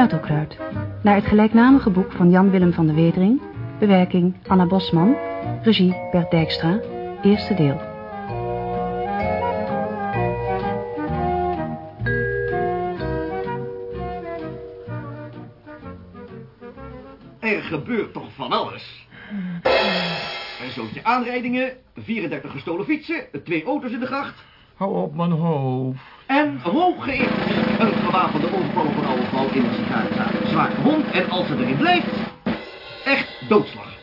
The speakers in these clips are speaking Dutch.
Buitelkruid. Naar het gelijknamige boek van Jan Willem van de Wetering. Bewerking Anna Bosman. Regie Bert Dijkstra. Eerste deel. Er gebeurt toch van alles. Een zootje aanrijdingen, 34 gestolen fietsen, twee auto's in de gracht... Hou op mijn hoofd. En hooggeëerd een gewapende overval oude vrouw in een sigarenzaak. Zwaar gewond en als ze erin blijft, echt doodslag.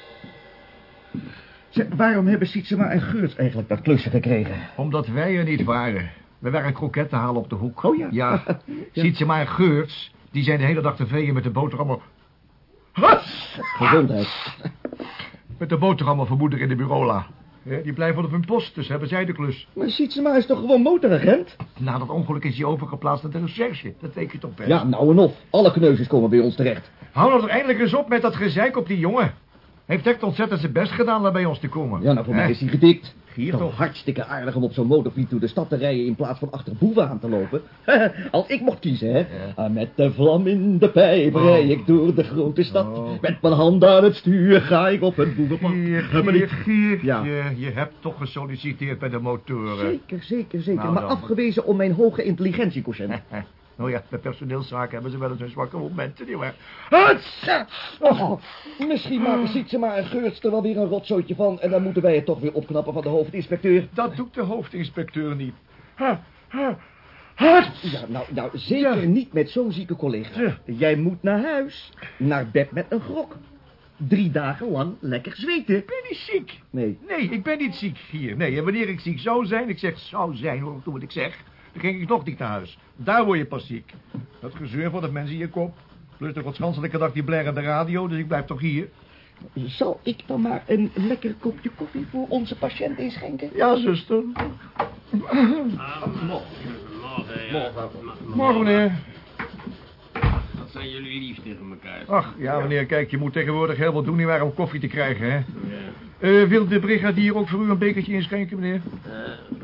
Zeg, waarom hebben Sietsema en Geurt eigenlijk dat klusje gekregen? Omdat wij er niet waren. We waren kroketten halen op de hoek. Oh ja. Ja. Ja. Ziet ze maar Geurts. Die zijn de hele dag te veeën met de boterhammen. Gezondheid. Met de boterhammen van moeder in de bureaula. Die blijven op hun post, dus hebben zij de klus. Maar Sietsema is toch gewoon motoragent? Na dat ongeluk is hij overgeplaatst naar de recherche. Dat weet je toch best. Ja, nou en of. Alle kneuzes komen bij ons terecht. Hou nou toch eindelijk eens op met dat gezeik op die jongen. Heeft echt ontzettend zijn best gedaan om bij ons te komen. Ja, nou voor mij is hij gedikt. Hier Toch toch. hartstikke aardig om op zo'n motorfiets door de stad te rijden... in plaats van achter boeven aan te lopen. Als ik mocht kiezen, hè. Ah, Met de vlam in de pijp Oh. rij ik door de grote stad. Oh. Met mijn hand aan het stuur ga ik op een boevenpad. Gier, Gier, Gier. Ja. Je, je hebt toch gesolliciteerd bij de motoren. Zeker, zeker, zeker. Nou maar dan. afgewezen om mijn hoge intelligentiequotient. Nou ja, bij personeelszaken hebben ze wel eens hun zwakke momenten, nietwaar? Oh, misschien maken Sietsema en Geurts er wel weer een rotzootje van... en dan moeten wij het toch weer opknappen van de hoofdinspecteur. Dat doet de hoofdinspecteur niet. Ja, nou, nou zeker Ja. niet met zo'n zieke collega. Ja. Jij moet naar huis. Naar bed met een grok. Drie dagen lang lekker zweten. Ik ben niet ziek. Nee. Nee, ik ben niet ziek hier. Nee, en wanneer ik ziek zou zijn, ik zeg zou zijn, hoor toen wat ik zeg, dan ging ik nog niet naar huis. Daar word je pas ziek. Dat gezeur van dat mensen in je kop. Plus de godsganselijke dag die blaren de radio, dus ik blijf toch hier. Zal ik dan maar een lekker kopje koffie voor onze patiënt inschenken? Ja, zuster. Morgen, meneer. Zijn jullie lief tegen elkaar? Ach, ja, meneer, kijk, je moet tegenwoordig heel wat doen niet waar om koffie te krijgen, hè. Eh, wil de brigadier ook voor u een bekertje inschenken, meneer? Eh,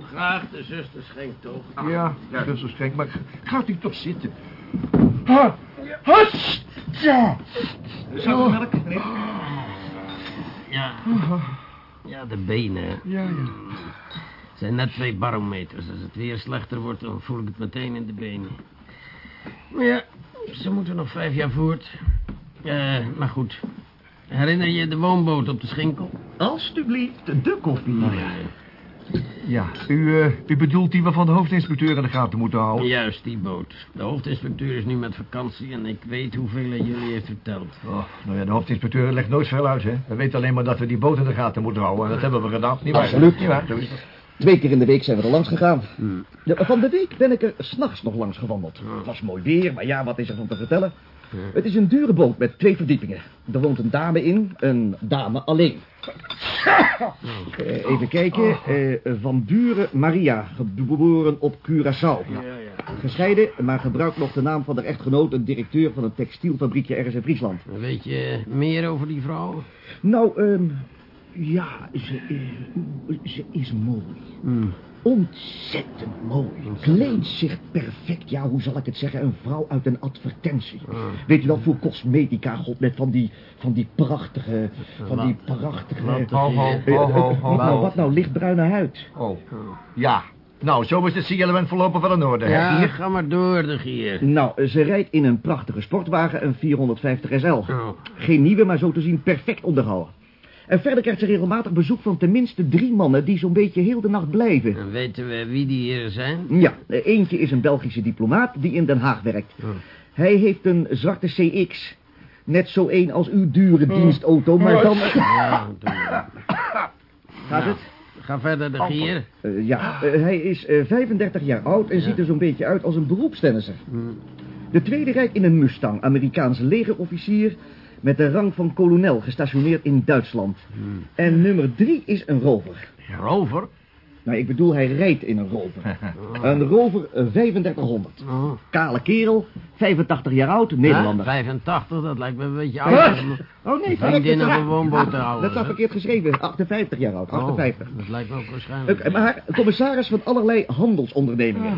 graag, de zuster schenkt toch? Ja, dat is een schenk, maar gaat u toch zitten. Ha, hats! Ja. Meneer? Ja. Ja, de benen. Ja, ja. zijn net twee barometers. Als het weer slechter wordt, dan voel ik het meteen in de benen. Maar ja, ze moeten nog vijf jaar voort. Eh, maar goed. Herinner je de woonboot op de Schinkel? Alsjeblieft, de koffie. Ja, u, eh, u bedoelt die waarvan de hoofdinspecteur in de gaten moeten houden? Juist, die boot. De hoofdinspecteur is nu met vakantie en ik weet hoeveel hij jullie heeft verteld. Oh, nou ja, de hoofdinspecteur legt nooit veel uit, hè. We weten alleen maar dat we die boot in de gaten moeten houden. En dat hebben we gedaan. Niet waar? Absoluut. Niet waar? Twee keer in de week zijn we er langs gegaan. Hmm. Ja, Van de week ben ik er s'nachts nog langs gewandeld. Het was mooi weer, maar ja, wat is er van te vertellen? Het is een dure boot met twee verdiepingen. Er woont een dame in, een dame alleen. Eh, even kijken. eh, van Buren Maria, geboren op Curaçao. Gescheiden, maar gebruikt nog de naam van de echtgenoot... een directeur van een textielfabriekje ergens in Friesland. Weet je meer over die vrouw? Nou, ehm ja, ze, eh, ze is mooi. Hmm. Ontzettend mooi. Kleedt zich perfect. Ja, hoe zal ik het zeggen? Een vrouw uit een advertentie. Weet u wel, voor cosmetica, god, met van die, van die prachtige, van die prachtige... Wat- eh, Ho, ho, eh, ho, ho, nou, wat nou, lichtbruine huid. Oh, ja. Nou, zo is het C-element verlopen van de Noorden, hè? Ja, Hier. ga maar door, de gier. Nou, ze rijdt in een prachtige sportwagen, een 450 SL. Oh. Geen nieuwe, maar zo te zien perfect onderhouden. En verder krijgt ze regelmatig bezoek van tenminste drie mannen... die zo'n beetje heel de nacht blijven. En weten we wie die hier zijn? Ja, eh, eentje is een Belgische diplomaat die in Den Haag werkt. Oh. Hij heeft een zwarte CX. Net zo een als uw dure dienstauto, maar dan... Ja. Gaat Nou, het? Ga verder, de gier. Eh, ja, eh, hij is eh, 35 jaar oud en ziet er zo'n beetje uit als een beroepstennisser. Hmm. De tweede rijdt in een Mustang, Amerikaanse legerofficier... met de rang van kolonel, gestationeerd in Duitsland. Hmm. En nummer drie is een rover. Rover? Nou, ik bedoel, hij rijdt in een rover. Een rover eh, 3500. Oh. Kale kerel, 85 jaar oud, Nederlander. Hè? 85, dat lijkt me een beetje oud. Oh nee, Vriendin op dat- een woonboot te houden, Dat staat verkeerd geschreven. 58 jaar oud, 58. Oh, dat lijkt me ook waarschijnlijk. Eh, maar commissaris van allerlei handelsondernemingen.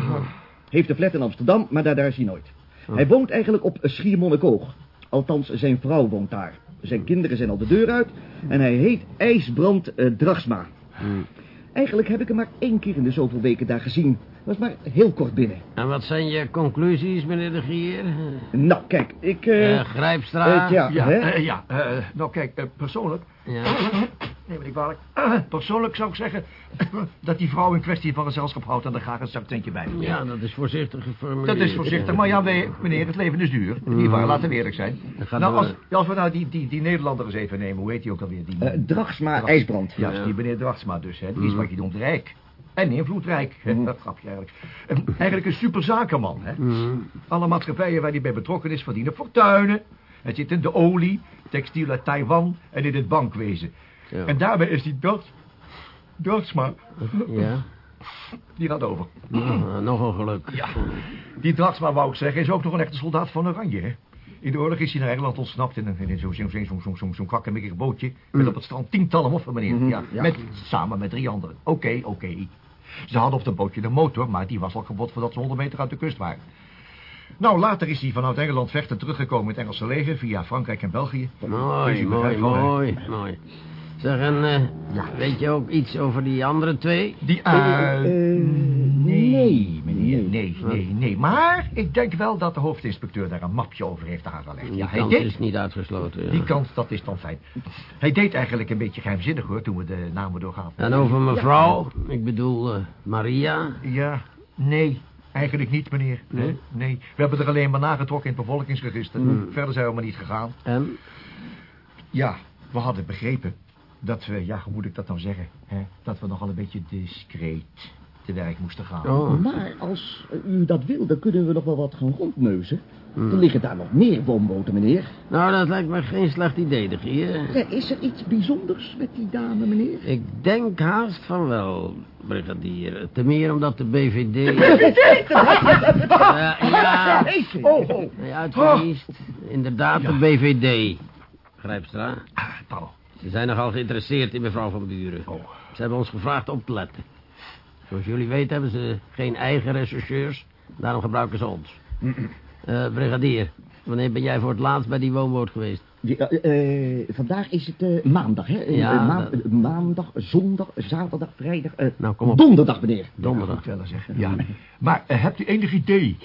Heeft een flat in Amsterdam, maar daar, daar is hij nooit. Hij woont eigenlijk op Schiermonnikoog. Althans, zijn vrouw woont daar. Zijn kinderen zijn al de deur uit. En hij heet IJsbrand eh, Dragsma. Hmm. Eigenlijk heb ik hem maar één keer in de zoveel weken daar gezien. Was maar heel kort binnen. En wat zijn je conclusies, meneer de Gier? Nou, kijk, ik... eh Eh, Grijpstra? eh, ja, Ja, hè? eh, ja eh, nou kijk, persoonlijk... Ja. Nee, maar ik kwalijk. persoonlijk zou ik zeggen dat die vrouw in kwestie van gezelschap houdt en er graag een zakcentje bij. doet. Ja, dat is voorzichtig geformuleerd. Dat is voorzichtig, maar ja, nee, meneer, het leven is duur. Niet waar, laten we eerlijk zijn. Nou, als, ja, als we nou die, die, die Nederlander eens even nemen, hoe heet die ook alweer? Die, Eh, Dragsma Drags- IJsbrand. Juist, die meneer Drachtsma dus, hè. Die is wat je noemt rijk. En invloedrijk, dat grapje eigenlijk. En eigenlijk een superzakenman, hè. Alle maatschappijen waar hij bij betrokken is verdienen fortuinen. Hij zit in de olie, textiel uit Taiwan en in het bankwezen. Ja. En daarbij is die Drach- Drachtsma, Ja, die gaat over. nog een geluk. Ja, die Drachtsma, wou ik zeggen, is ook nog een echte soldaat van Oranje, hè. In de oorlog is hij naar Engeland ontsnapt in, een- in zo'n zo, zo, zo, zo, zo, kwakkemikkig bootje. Met op het strand tientallen moffen, meneer. ja, ja. Met, samen met drie anderen. Oké, oké. Ze hadden op dat bootje een motor, maar die was al kapot voordat ze 100 meter uit de kust waren. Nou, later is hij vanuit Engeland vechten teruggekomen in het Engelse leger... via Frankrijk en België. Mooi, mooi, mooi. Zeg, en eh, weet je ook iets over die andere twee? Die, Eh, eh... nee, nee, meneer, nee. nee, nee, nee. Maar ik denk wel dat de hoofdinspecteur daar een mapje over heeft aangelegd. Die Ja, hij kans deed... is niet uitgesloten. ja. Die kant, dat is dan fijn. Hij deed eigenlijk een beetje geheimzinnig, hoor, toen we de namen doorgaan. En over mevrouw, ik bedoel eh, Maria. Ja, nee. Eigenlijk niet, meneer. Nee? Nee. We hebben er alleen maar nagetrokken in het bevolkingsregister. Verder zijn we maar niet gegaan. En? Ja, we hadden begrepen dat we, ja, hoe moet ik dat nou zeggen? Hè? Dat we nogal een beetje discreet te werk moesten gaan. Oh, Maar als u dat wil, dan kunnen we nog wel wat gaan rondneuzen. Er liggen daar nog meer woonboten, meneer. nou, dat lijkt me geen slecht idee, de Gier. Ja, Is er iets bijzonders met die dame, meneer? Ik denk haast van wel, brigadier. Te meer omdat de BVD... Ja, ja, Oh, oh. nee, uitgekiest. Inderdaad, de BVD. Grijpstra. Ah, Paul. Ze zijn nogal geïnteresseerd in mevrouw van Buren. Ze hebben ons gevraagd op te letten. Zoals jullie weten hebben ze geen eigen rechercheurs. Daarom gebruiken ze ons. Eh, brigadier, wanneer ben jij voor het laatst bij die woonboot geweest? Die, eh, eh, vandaag is het eh, maandag, hè? Ja, dat- maandag, zondag, zaterdag, vrijdag. eh, Nou, kom op. Donderdag, meneer. Donderdag. Goed wel, zeg. Ja. Maar hebt u enig idee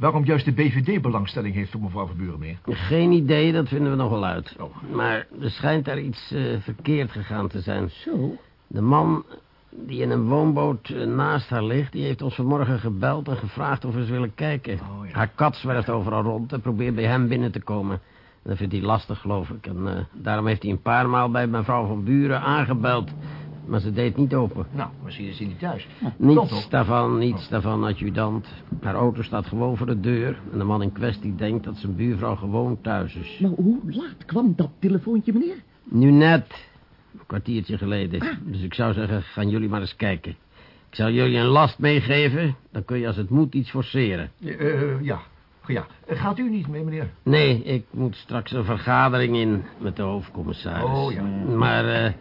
waarom juist de BVD belangstelling heeft voor mevrouw van Burenmeer? Geen idee, dat vinden we nog wel uit. Maar er schijnt daar iets eh, verkeerd gegaan te zijn. Zo. De man die in een woonboot eh, naast haar ligt... die heeft ons vanmorgen gebeld en gevraagd of we eens willen kijken. Oh, ja. Haar kat zwerft overal rond en probeert bij hem binnen te komen. Dat vindt hij lastig, geloof ik. En eh, daarom heeft hij een paar maal bij mevrouw van Buren aangebeld. Maar ze deed niet open. Nou, misschien is hij niet thuis. Niets toch? daarvan, niets daarvan, adjudant. Haar auto staat gewoon voor de deur. En de man in kwestie denkt dat zijn buurvrouw gewoon thuis is. Nou, hoe laat kwam dat telefoontje, meneer? Nu net. Een kwartiertje geleden. Dus ik zou zeggen, gaan jullie maar eens kijken. Ik zal jullie een last meegeven. Dan kun je als het moet iets forceren. Eh, ja. ja. Gaat u niet mee, meneer? Nee, ik moet straks een vergadering in met de hoofdcommissaris. Oh, ja. Maar eh,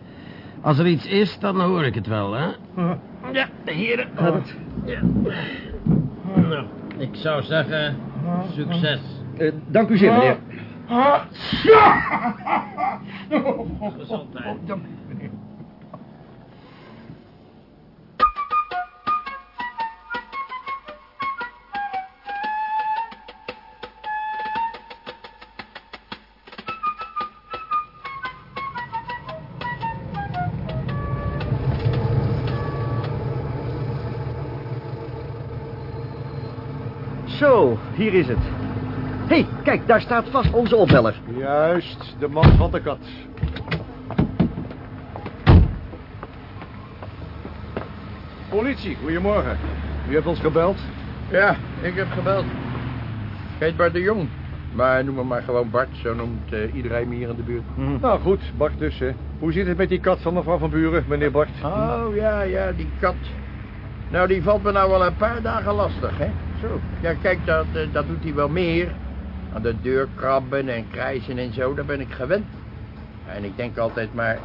als er iets is, dan hoor ik het wel, hè? Ja, de heren. Ja. Nou, ik zou zeggen, succes. Eh, dank u zeer, meneer. Gezondheid. Zo, hier is het. Hé, hey, kijk, daar staat vast onze opbeller. Juist, de man van de kat. Politie, goedemorgen. U hebt ons gebeld? Ja, ik heb gebeld. Ik heet Bart de Jong. Maar noem me maar gewoon Bart, zo noemt eh, iedereen me hier in de buurt. Nou goed, Bart dus. Hè. Hoe zit het met die kat van mevrouw van Buren, meneer Bart? Oh, ja, ja, die kat. Nou, die valt me nou wel een paar dagen lastig, hè. Zo. Ja, kijk, dat, eh, dat doet hij wel meer. Aan de deur krabben en krijsen en zo, daar ben ik gewend. En ik denk altijd maar,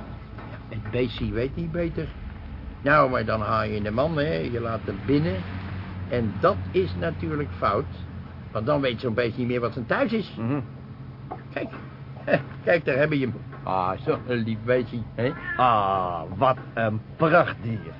het beestje weet niet beter. Nou, maar dan haal je de man, hè. Je laat hem binnen. En dat is natuurlijk fout. Want dan weet zo'n beest niet meer wat zijn thuis is. Mhm. Kijk, kijk, daar heb je hem. Ah, zo een lief beestje, hè? Ah, wat een prachtdier.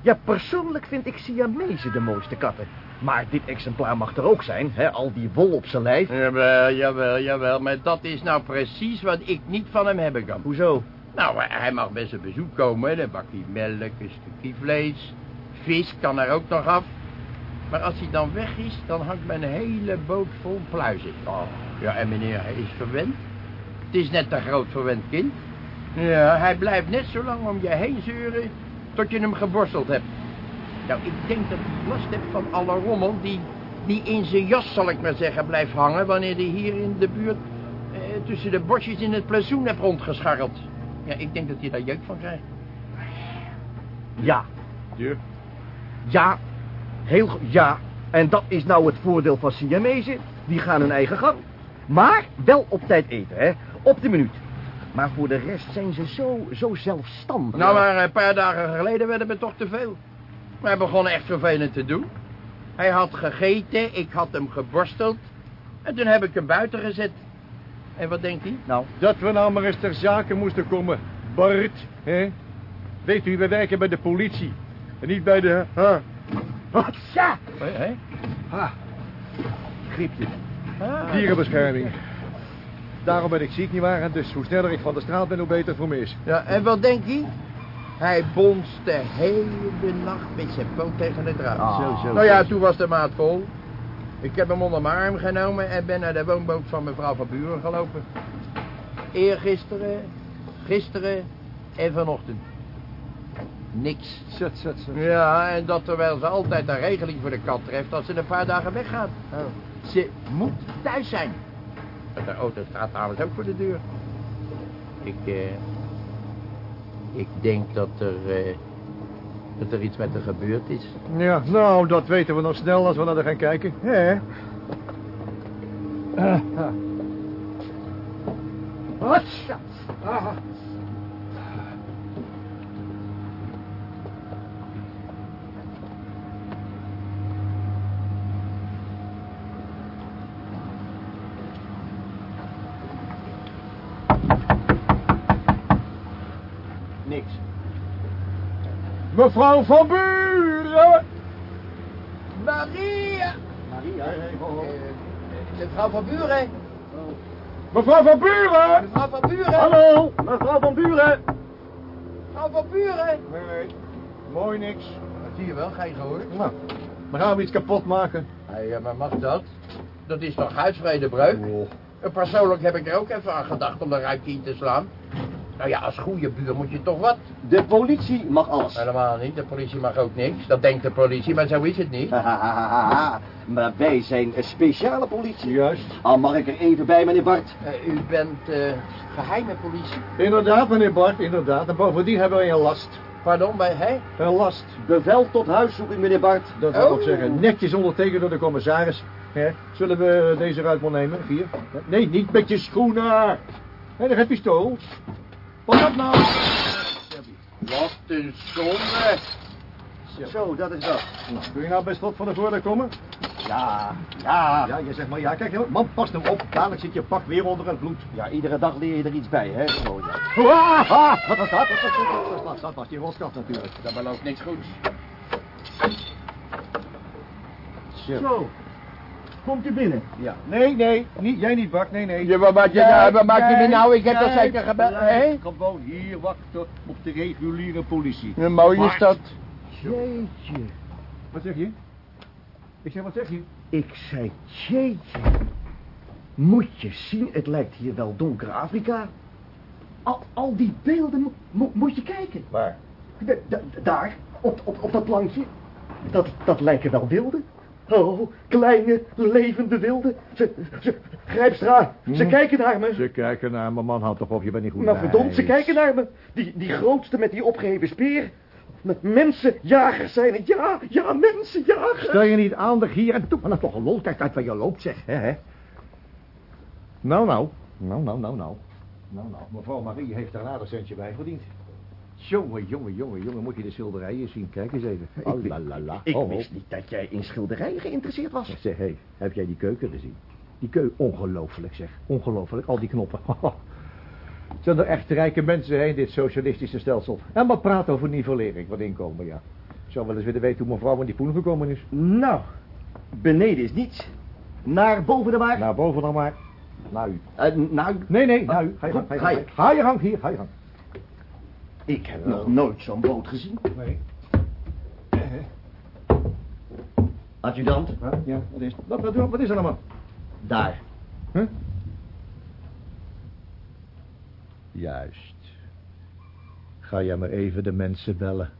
Ja, persoonlijk vind ik Siamese de mooiste katten. Maar dit exemplaar mag er ook zijn, hè? Al die wol op zijn lijf. Jawel, jawel, jawel. Maar dat is nou precies wat ik niet van hem hebben kan. Hoezo? Nou, hij mag best een bezoek komen. Dan bak hij melk, een stukje vlees. Vis kan er ook nog af. Maar als hij dan weg is, dan hangt mijn hele boot vol pluizen. Oh, ja, en meneer, hij is verwend. Het is net een groot verwend kind. Ja, hij blijft net zo lang om je heen zeuren tot je hem geborsteld hebt. Nou, ik denk dat hij last hebt van alle rommel die, die in zijn jas, zal ik maar zeggen, blijft hangen... wanneer hij hier in de buurt eh, tussen de bosjes in het plaisoen hebt rondgescharreld. Ja, ik denk dat hij daar jeuk van krijgt. Ja, Ja. ja, heel ja. En dat is nou het voordeel van Siamese. Die gaan hun eigen gang. Maar wel op tijd eten, hè. Op de minuut. Maar voor de rest zijn ze zo, zo zelfstandig. Nou, maar een paar dagen geleden werden we toch te veel. Hij begon echt vervelend te doen. Hij had gegeten, ik had hem geborsteld. En toen heb ik hem buiten gezet. En wat denkt hij? Nou, Dat we nou maar eens ter zake moesten komen. Bart, hè? Weet u, we werken bij de politie. En niet bij de... Ha. ja. Hé? Ha. Griepje. Ah, Dierenbescherming. Daarom ben ik ziek, nietwaar? En dus hoe sneller ik van de straat ben, hoe beter het voor me is. Ja, en wat denkt hij? Hij bonst de hele nacht met zijn poot tegen het raam. Ah. Zo, zo, nou ja, toen was de maat vol. Ik heb hem onder mijn arm genomen en ben naar de woonboot van mevrouw van Buren gelopen. Eergisteren, gisteren en vanochtend. Niks. Zet, zet, zet. Ja, en dat terwijl ze altijd een regeling voor de kat treft als ze een paar dagen weggaat. Ze moet thuis zijn. De auto staat namens ook voor de deur. Ik, eh... Ik denk dat er... eh, dat er iets met haar gebeurd is. Ja, nou, dat weten we nog snel als we naar haar gaan kijken. Hè? Ah, ah. Mevrouw van Buren! Maria! Maria, mevrouw van Buren! Mevrouw van Buren! Mevrouw van Buren! Hallo, mevrouw van Buren. Mevrouw van Buren! Nee, mooi niks. Dat zie je wel, geen gehoord. Nou, dan gaan we iets kapot maken. Ja, maar mag dat? Dat is toch huisvredebreuk? En persoonlijk heb ik er ook even aan gedacht om de ruitje in te slaan. Nou ja, als goede buur moet je toch wat? De politie mag alles. Helemaal niet, de politie mag ook niks. Dat denkt de politie, maar zo is het niet. maar wij zijn een speciale politie. Juist. Al mag ik er even bij, meneer Bart. Eh, u bent eh, geheime politie. Inderdaad, meneer Bart, inderdaad. En bovendien hebben wij een last. Pardon, bij hij? Een last. Bevel tot huiszoeking, meneer Bart. Dat wil Oh. ik zeggen. Netjes ondertekend door de commissaris. Hè? Zullen we deze eruit maar nemen? Hier. Nee, niet met je schoenen. Hé, daar heb je pistool. Wat op nou? Wat een zonde. Zo, dat is dat. Kun je nou best wat van de voordeur komen? Ja, ja. Ja, je zegt maar ja. Kijk, man, pas hem op. Dadelijk zit je pak weer onder het bloed. Ja, iedere dag leer je er iets bij, hè? Zo, ja. Ah, ah, Wat was dat? Dat was, dat was, dat was die natuurlijk. Dat belooft niks goeds. Zo. Komt u binnen? Ja. Nee, nee. Niet, jij niet, Bart. Nee, nee. Ja, wat maak je nou? Wat maak je me nou? Ik heb dat zeker gebeld. Hé? Gewoon hier wachten op de reguliere politie. Een mooie Bart. stad. Jeetje. Wat zeg je? Ik zeg, wat zeg je? Ik zei, jeetje. Moet je zien, het lijkt hier wel donker Afrika. Al, al die beelden, mo- mo- moet je kijken. Waar? Daar, op, op, op dat plankje. Dat, dat lijken wel wilden. Oh, kleine, levende wilden. Ze, ze, Grijpstra, ze Hm. kijken naar me. Ze kijken naar me, man. Houd toch op, je bent niet goed Nou verdomd, ze kijken naar me. Die, die grootste met die opgeheven speer. Met mensenjagers zijn het. Ja, ja, mensenjagers. Stel je niet aandacht hier en doe maar nou toch een lol. Kijk uit waar je loopt, zeg. Hè, hè? Nou, nou. Nou, nou, nou, nou. Nou, nou. Mevrouw Marie heeft er een aardig centje bij verdiend. Jongen, jongen, jongen, jongen, moet je de schilderijen zien. Kijk eens even. Ik, Oh, la, la, la. ik Oh, oh. wist niet dat jij in schilderijen geïnteresseerd was. Zeg, hé, heb jij die keuken gezien? Die keuken, ongelooflijk zeg. Ongelooflijk, al die knoppen. Zijn er echt rijke mensen heen, dit socialistische stelsel. En maar praten over nivellering, wat inkomen, ja. Ik zou wel eens willen weten hoe mevrouw aan die poen gekomen is. Nou, beneden is niets. Naar boven de maar. Naar boven dan maar. Naar u. Eh, nou, Nee, nee, naar u. Ga je gang, Goed, ga je ga gang. Ga je gang, hier, ga je gang. Ik heb nog nooit zo'n boot gezien. Nee. Adjudant, Ja, wat is, wat, wat, wat is er allemaal? daar. Huh? Juist. Ga jij maar even de mensen bellen.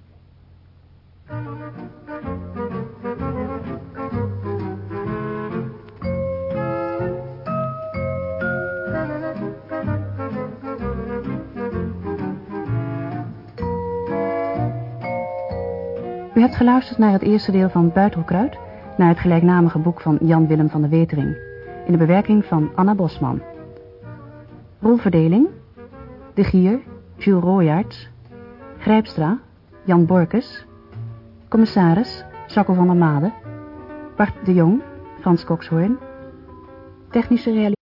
U hebt geluisterd naar het eerste deel van Buitelkruid, naar het gelijknamige boek van Jan Willem van de Wetering, in de bewerking van Anna Bosman. Rolverdeling: De Gier, Jules Royaerts, Grijpstra, Jan Borkes, Commissaris, Jacco van der Made, Bart de Jong, Frans Kokshoorn, Technische realisatie.